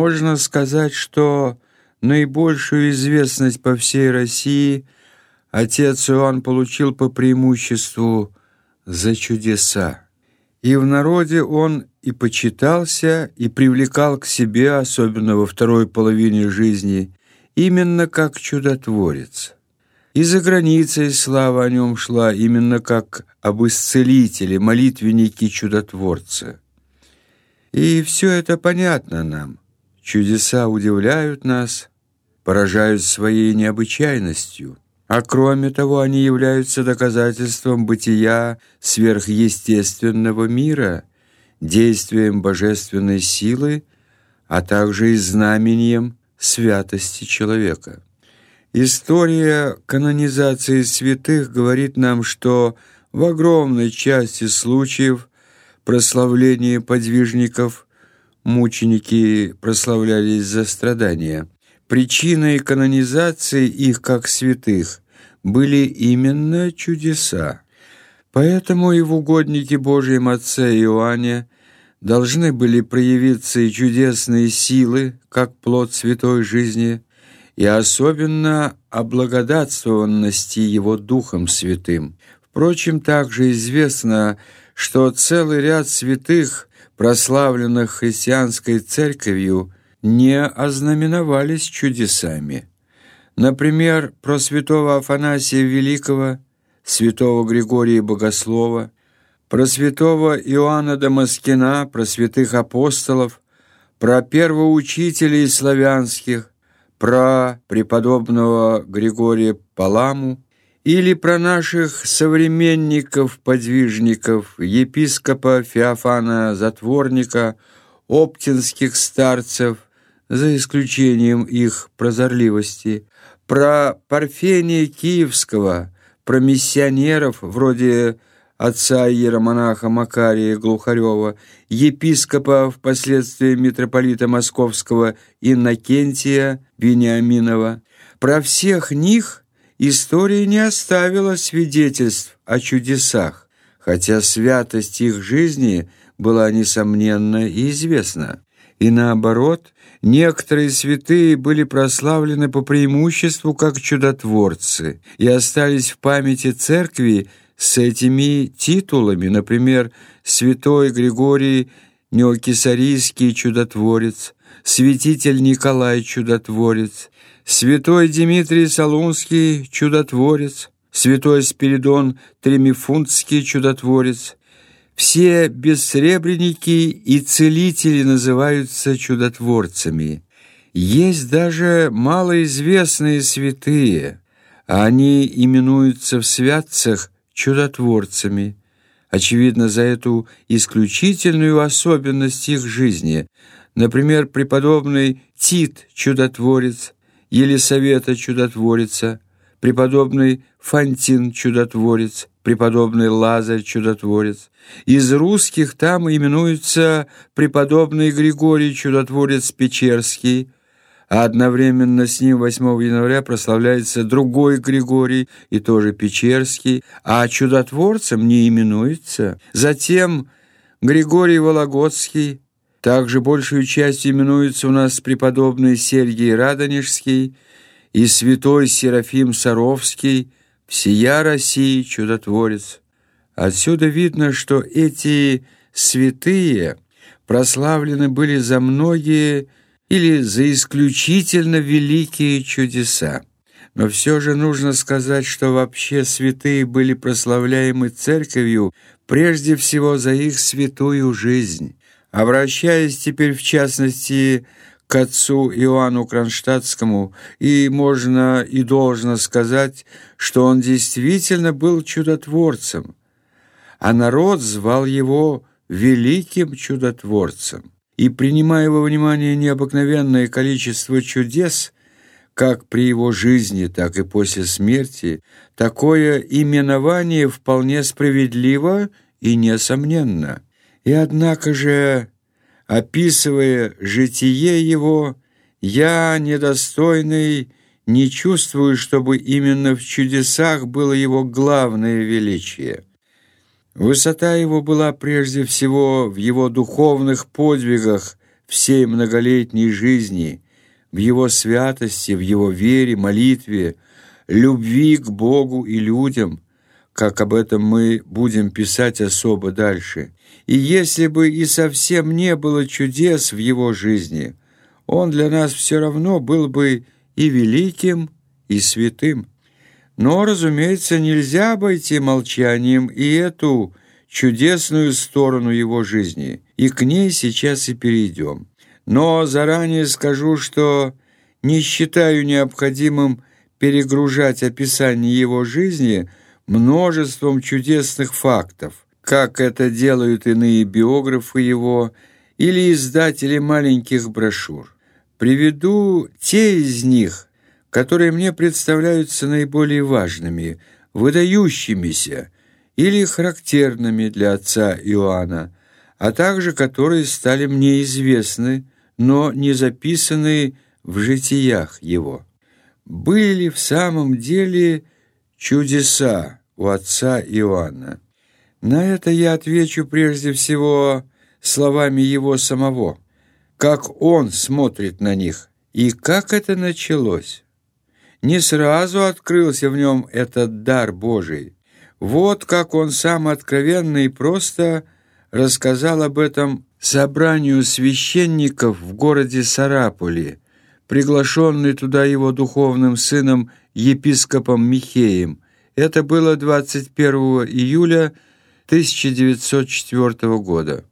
Можно сказать, что наибольшую известность по всей России отец Иоанн получил по преимуществу за чудеса. И в народе он и почитался, и привлекал к себе, особенно во второй половине жизни, именно как чудотворец. И за границей слава о нем шла именно как об исцелителе, молитвеннике чудотворце. И все это понятно нам. Чудеса удивляют нас, поражают своей необычайностью, а кроме того они являются доказательством бытия сверхъестественного мира, действием божественной силы, а также и знамением святости человека. История канонизации святых говорит нам, что в огромной части случаев прославление подвижников – мученики прославлялись за страдания. Причиной канонизации их как святых были именно чудеса. Поэтому и в угоднике Божьем Отце Иоанне должны были проявиться и чудесные силы, как плод святой жизни, и особенно о благодатствованности Его Духом Святым. Впрочем, также известно, что целый ряд святых – прославленных христианской церковью, не ознаменовались чудесами. Например, про святого Афанасия Великого, святого Григория Богослова, про святого Иоанна Дамаскина, про святых апостолов, про первоучителей славянских, про преподобного Григория Паламу, или про наших современников-подвижников, епископа Феофана Затворника, оптинских старцев, за исключением их прозорливости, про Парфения Киевского, про миссионеров вроде отца иеромонаха Макария Глухарева, епископа, впоследствии митрополита Московского Иннокентия Вениаминова. Про всех них История не оставила свидетельств о чудесах, хотя святость их жизни была несомненна и известна. И наоборот, некоторые святые были прославлены по преимуществу как чудотворцы и остались в памяти церкви с этими титулами, например, святой Григорий Неокисарийский чудотворец, святитель Николай чудотворец, святой Дмитрий Солунский – чудотворец, святой Спиридон Тремифунтский – чудотворец. Все бессребреники и целители называются чудотворцами. Есть даже малоизвестные святые, они именуются в святцах чудотворцами. Очевидно, за эту исключительную особенность их жизни. Например, преподобный Тит – чудотворец – Елисавета чудотворица, преподобный Фантин чудотворец, преподобный Лазарь чудотворец. Из русских там именуется преподобный Григорий чудотворец Печерский, а одновременно с ним 8 января прославляется другой Григорий, и тоже Печерский, а чудотворцем не именуется. Затем Григорий Вологодский, также большую часть именуется у нас преподобный Сергий Радонежский и святой Серафим Саровский, всея России чудотворец. Отсюда видно, что эти святые прославлены были за многие или за исключительно великие чудеса. Но все же нужно сказать, что вообще святые были прославляемы церковью прежде всего за их святую жизнь Обращаясь теперь, в частности, к отцу Иоанну Кронштадтскому, и можно и должно сказать, что он действительно был чудотворцем, а народ звал его великим чудотворцем. И принимая во внимание необыкновенное количество чудес, как при его жизни, так и после смерти, такое именование вполне справедливо и несомненно. И однако же описывая житие его, я, недостойный, не чувствую, чтобы именно в чудесах было его главное величие. Высота его была прежде всего в его духовных подвигах всей многолетней жизни, в его святости, в его вере, молитве, любви к Богу и людям, как об этом мы будем писать особо дальше. И если бы и совсем не было чудес в его жизни, он для нас все равно был бы и великим, и святым. Но, разумеется, нельзя обойти молчанием и эту чудесную сторону его жизни, и к ней сейчас и перейдем. Но заранее скажу, что не считаю необходимым перегружать описание его жизни множеством чудесных фактов – как это делают иные биографы его или издатели маленьких брошюр. Приведу те из них, которые мне представляются наиболее важными, выдающимися или характерными для отца Иоанна, а также которые стали мне известны, но не записаны в житиях его. Были в самом деле чудеса у отца Иоанна. На это я отвечу прежде всего словами его самого, как он смотрит на них и как это началось. Не сразу открылся в нем этот дар Божий. Вот как он сам откровенно и просто рассказал об этом собранию священников в городе Сарапуле, приглашенный туда его духовным сыном епископом Михеем. Это было 21 июля 1904 года.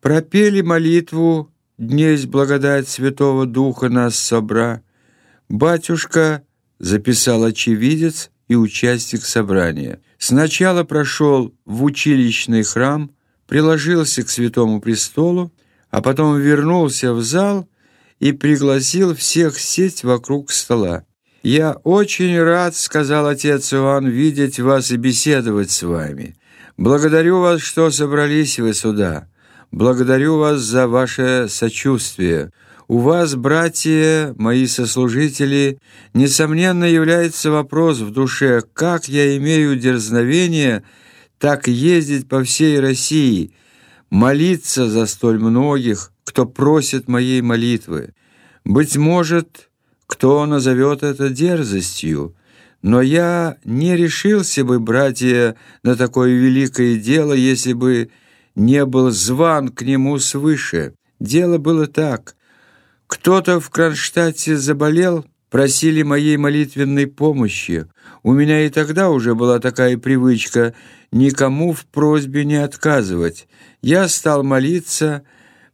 Пропели молитву «Днесь благодать Святого Духа нас собра». Батюшка записал очевидец и участник собрания. Сначала прошел в училищный храм, приложился к Святому Престолу, а потом вернулся в зал и пригласил всех сесть вокруг стола. «Я очень рад, — сказал отец Иоанн, — видеть вас и беседовать с вами. Благодарю вас, что собрались вы сюда. Благодарю вас за ваше сочувствие. У вас, братья, мои сослужители, несомненно является вопрос в душе, как я имею дерзновение так ездить по всей России, молиться за столь многих, кто просит моей молитвы. Быть может, кто назовет это дерзостью, но я не решился бы, братья, на такое великое дело, если бы не был зван к нему свыше. Дело было так. Кто-то в Кронштадте заболел, просили моей молитвенной помощи. У меня и тогда уже была такая привычка никому в просьбе не отказывать. Я стал молиться,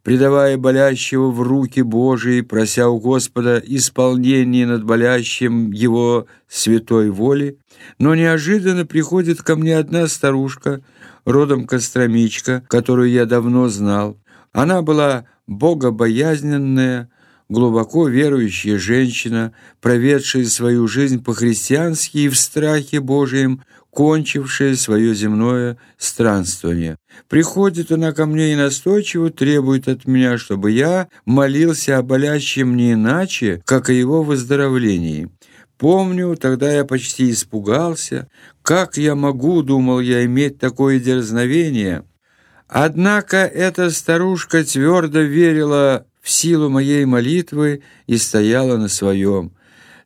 предавая болящего в руки Божии, прося у Господа исполнения над болящим Его святой воли, но неожиданно приходит ко мне одна старушка, родом Костромичка, которую я давно знал. Она была богобоязненная, глубоко верующая женщина, проведшая свою жизнь по-христиански и в страхе Божием, кончившая свое земное странствование. Приходит она ко мне и настойчиво требует от меня, чтобы я молился о болящем не иначе, как о его выздоровлении. Помню, тогда я почти испугался. Как я могу, думал я, иметь такое дерзновение? Однако эта старушка твердо верила в силу моей молитвы и стояла на своем.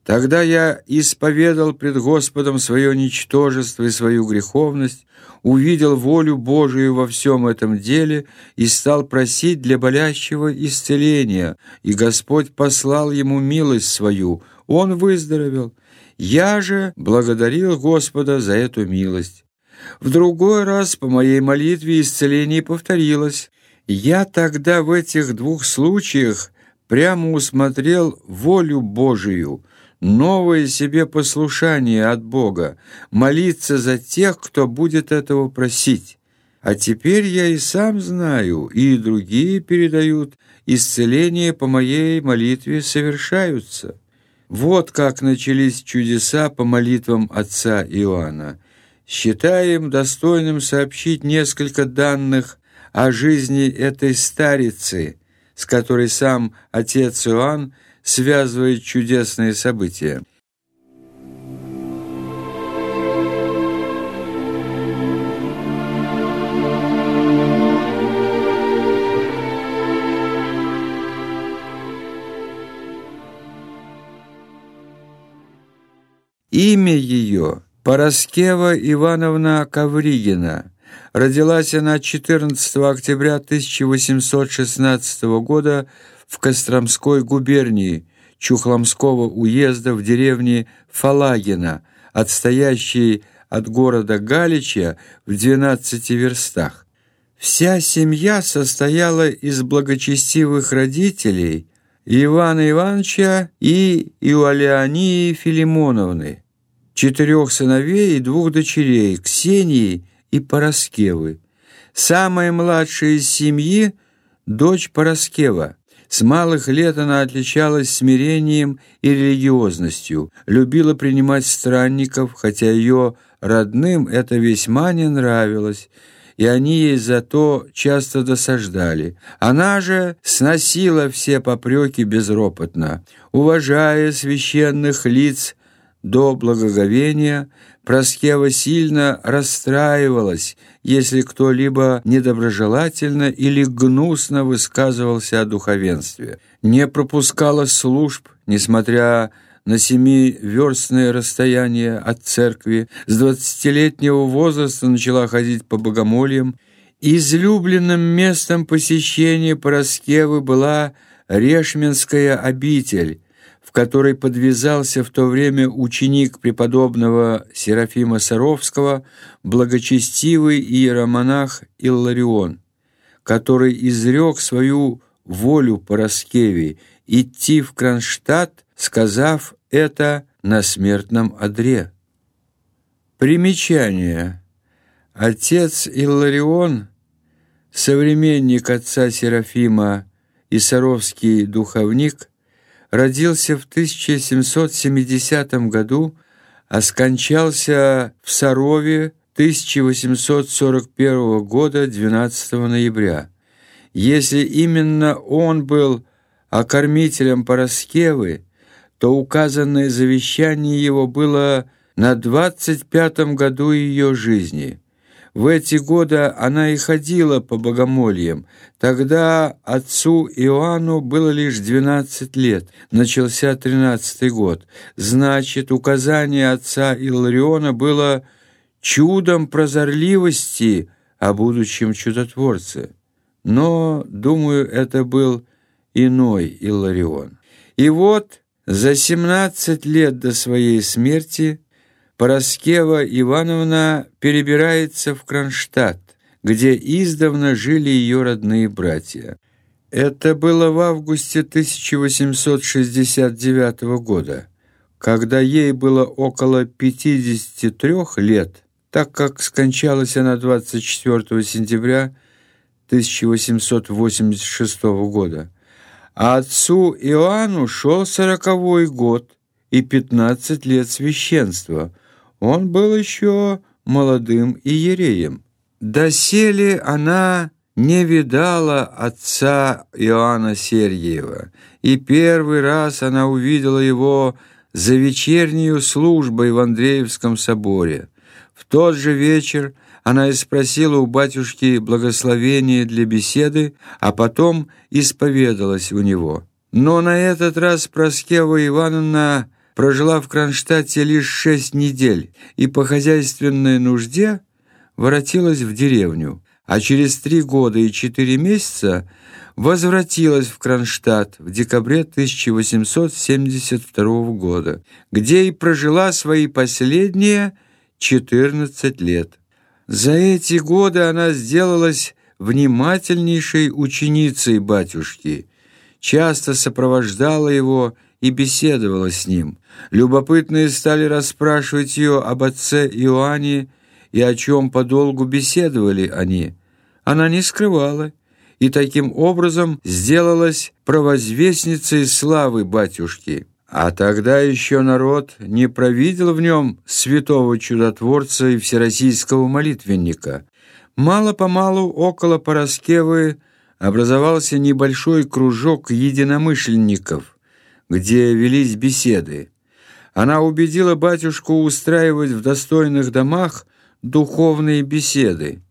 Тогда я исповедал пред Господом свое ничтожество и свою греховность, увидел волю Божию во всем этом деле и стал просить для болящего исцеления, и Господь послал ему милость свою, он выздоровел. Я же благодарил Господа за эту милость. В другой раз по моей молитве исцеление повторилось. Я тогда в этих двух случаях прямо усмотрел волю Божию, новое себе послушание от Бога, молиться за тех, кто будет этого просить. А теперь я и сам знаю, и другие передают, исцеления по моей молитве совершаются. Вот как начались чудеса по молитвам отца Иоанна. Считаем достойным сообщить несколько данных о жизни этой старицы, с которой сам отец Иоанн связывает чудесные события. Имя ее Пороскева Ивановна Ковригина. Родилась она 14 октября 1816 года в Костромской губернии Чухломского уезда в деревне Фалагина, отстоящей от города Галича в 12 верстах. Вся семья состояла из благочестивых родителей – Ивана Ивановича и Иолеонии Филимоновны, четырех сыновей и двух дочерей, Ксении и Пороскевы. Самая младшая из семьи – дочь Пороскева. С малых лет она отличалась смирением и религиозностью, любила принимать странников, хотя ее родным это весьма не нравилось – и они ей зато часто досаждали. Она же сносила все попреки безропотно, уважая священных лиц до благоговения, Проскева сильно расстраивалась, если кто-либо недоброжелательно или гнусно высказывался о духовенстве. Не пропускала служб, несмотря на семиверстное расстояние от церкви, с двадцатилетнего возраста начала ходить по богомольям. Излюбленным местом посещения Пороскевы была Решменская обитель, в которой подвязался в то время ученик преподобного Серафима Саровского, благочестивый иеромонах Илларион, который изрек свою волю Пороскеве идти в Кронштадт, сказав это на смертном одре. Примечание. Отец Илларион, современник отца Серафима и Саровский духовник, родился в 1770 году, а скончался в Сарове 1841 года 12 ноября. Если именно он был окормителем Пороскевы, то указанное завещание его было на двадцать пятом году ее жизни. В эти годы она и ходила по богомольям. Тогда отцу Иоанну было лишь двенадцать лет, начался тринадцатый год. Значит, указание отца Иллариона было чудом прозорливости о будущем чудотворце. Но, думаю, это был иной Илларион. И вот за семнадцать лет до своей смерти Пороскева Ивановна перебирается в Кронштадт, где издавна жили ее родные братья. Это было в августе 1869 года, когда ей было около 53 лет, так как скончалась она 24 сентября 1886 года. А отцу Иоанну шел сороковой год и пятнадцать лет священства. Он был еще молодым иереем. Доселе она не видала отца Иоанна Сергиева, и первый раз она увидела его за вечернюю службой в Андреевском соборе. В тот же вечер она и спросила у батюшки благословения для беседы, а потом исповедалась у него. Но на этот раз Проскева Ивановна прожила в Кронштадте лишь шесть недель и по хозяйственной нужде воротилась в деревню, а через три года и четыре месяца возвратилась в Кронштадт в декабре 1872 года, где и прожила свои последние 14 лет. За эти годы она сделалась внимательнейшей ученицей батюшки, часто сопровождала его и беседовала с ним. Любопытные стали расспрашивать ее об отце Иоанне и о чем подолгу беседовали они. Она не скрывала и таким образом сделалась провозвестницей славы батюшки. А тогда еще народ не провидел в нем святого чудотворца и всероссийского молитвенника. Мало-помалу около Пороскевы образовался небольшой кружок единомышленников, где велись беседы. Она убедила батюшку устраивать в достойных домах духовные беседы.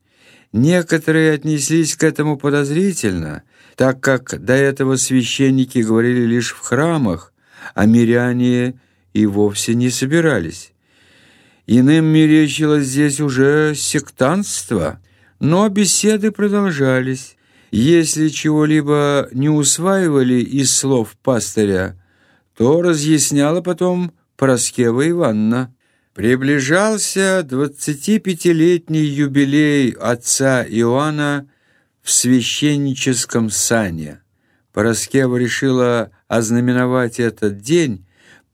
Некоторые отнеслись к этому подозрительно, так как до этого священники говорили лишь в храмах, а миряне и вовсе не собирались. Иным мерещилось здесь уже сектантство, но беседы продолжались. Если чего-либо не усваивали из слов пастыря, то разъясняла потом Пороскева Ивановна. Приближался двадцатипятилетний юбилей отца Иоанна в священническом сане. Пороскева решила ознаменовать этот день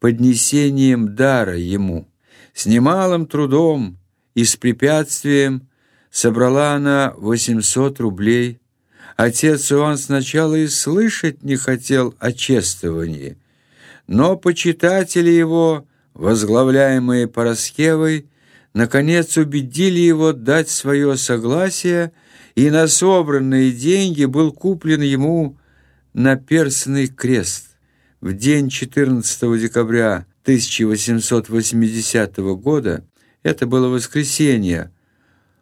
поднесением дара ему. С немалым трудом и с препятствием собрала она 800 рублей. Отец Иоанн сначала и слышать не хотел о чествовании, но почитатели его, возглавляемые Пороскевой, наконец убедили его дать свое согласие, и на собранные деньги был куплен ему наперстный крест. В день 14 декабря 1880 года, это было воскресенье,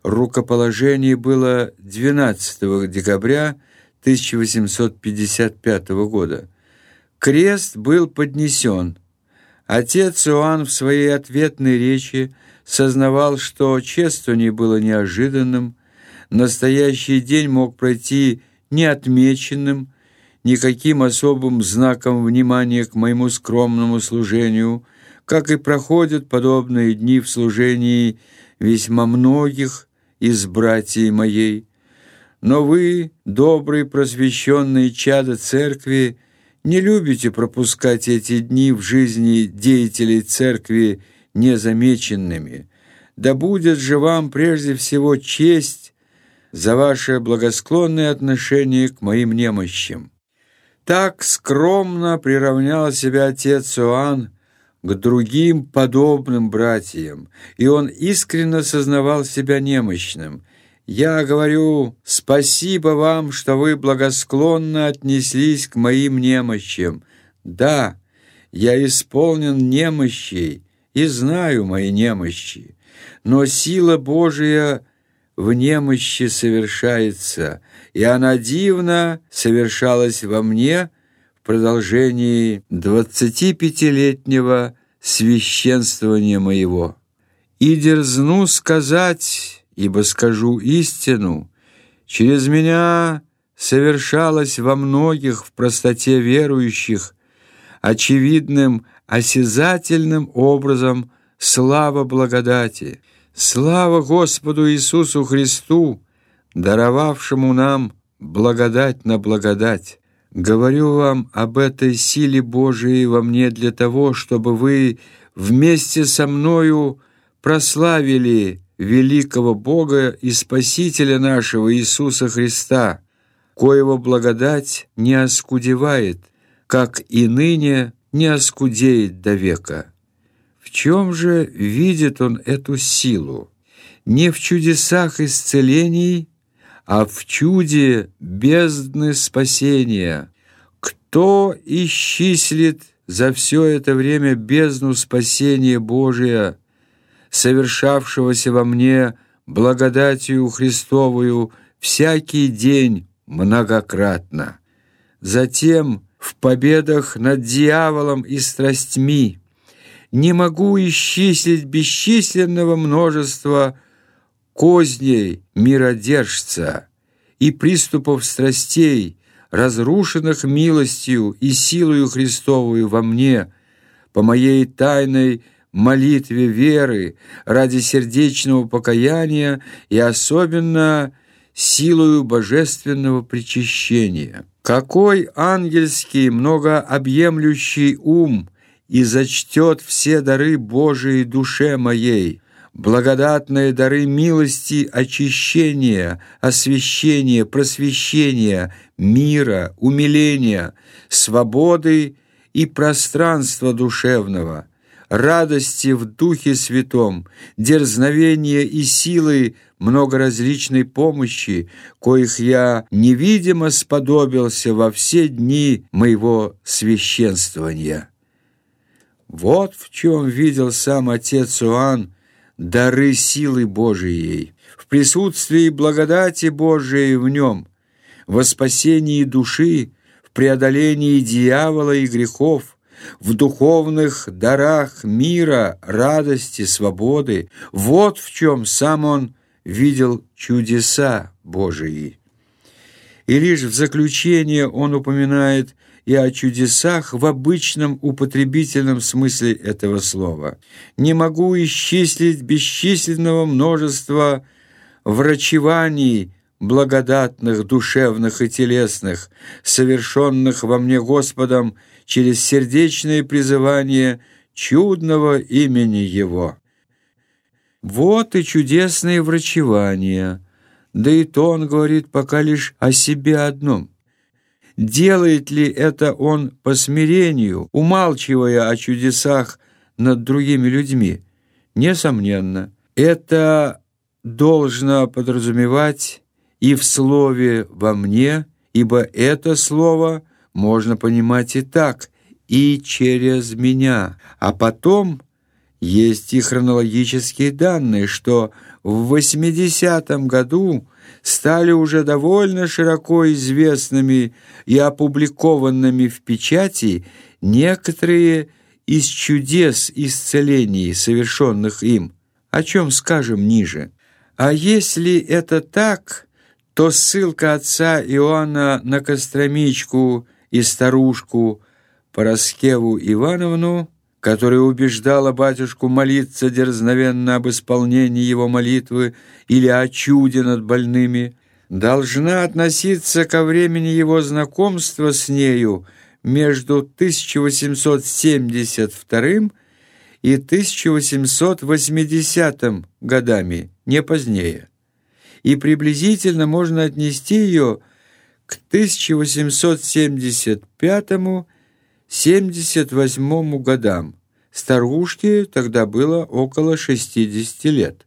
рукоположение было 12 декабря 1855 года. Крест был поднесен. Отец Иоанн в своей ответной речи сознавал, что чествование было неожиданным, настоящий день мог пройти неотмеченным, никаким особым знаком внимания к моему скромному служению, как и проходят подобные дни в служении весьма многих из братьев моей. Но вы, добрые просвещенные чада церкви, не любите пропускать эти дни в жизни деятелей церкви незамеченными. Да будет же вам прежде всего честь за ваше благосклонное отношение к моим немощам. Так скромно приравнял себя отец Иоанн к другим подобным братьям, и он искренне сознавал себя немощным. «Я говорю, спасибо вам, что вы благосклонно отнеслись к моим немощам. Да, я исполнен немощей и знаю мои немощи, но сила Божия в немощи совершается, и она дивно совершалась во мне в продолжении двадцатипятилетнего священствования моего. И дерзну сказать, ибо скажу истину, через меня совершалось во многих в простоте верующих очевидным, осязательным образом слава благодати – Слава Господу Иисусу Христу, даровавшему нам благодать на благодать. Говорю вам об этой силе Божией во мне для того, чтобы вы вместе со мною прославили великого Бога и Спасителя нашего Иисуса Христа, коего благодать не оскудевает, как и ныне не оскудеет до века. В чем же видит он эту силу? Не в чудесах исцелений, а в чуде бездны спасения. Кто исчислит за все это время бездну спасения Божия, совершавшегося во мне благодатью Христовую всякий день многократно? Затем в победах над дьяволом и страстьми, не могу исчислить бесчисленного множества козней миродержца и приступов страстей, разрушенных милостью и силою Христовую во мне, по моей тайной молитве веры ради сердечного покаяния и особенно силою божественного причащения. Какой ангельский многообъемлющий ум и зачтет все дары Божией душе моей, благодатные дары милости, очищения, освящения, просвещения, мира, умиления, свободы и пространства душевного, радости в Духе Святом, дерзновения и силы многоразличной помощи, коих я невидимо сподобился во все дни моего священствования. Вот в чем видел сам отец Иоанн дары силы Божией, в присутствии благодати Божией в нем, во спасении души, в преодолении дьявола и грехов, в духовных дарах мира, радости, свободы. Вот в чем сам он видел чудеса Божии. И лишь в заключение он упоминает и о чудесах в обычном употребительном смысле этого слова. Не могу исчислить бесчисленного множества врачеваний, благодатных, душевных и телесных, совершенных во мне Господом через сердечное призывание чудного имени Его. Вот и чудесные врачевания, да и то он говорит пока лишь о себе одном. Делает ли это он по смирению, умалчивая о чудесах над другими людьми? Несомненно, это должно подразумевать и в слове «во мне», ибо это слово можно понимать и так, и через меня. А потом есть и хронологические данные, что в 80-м году стали уже довольно широко известными и опубликованными в печати некоторые из чудес исцелений, совершенных им, о чем скажем ниже. А если это так, то ссылка отца Иоанна на Костромичку и старушку Пороскеву Ивановну которая убеждала батюшку молиться дерзновенно об исполнении его молитвы или о чуде над больными, должна относиться ко времени его знакомства с нею между 1872 и 1880 годами, не позднее. И приблизительно можно отнести ее к 1875 78 годам. Старушке тогда было около 60 лет.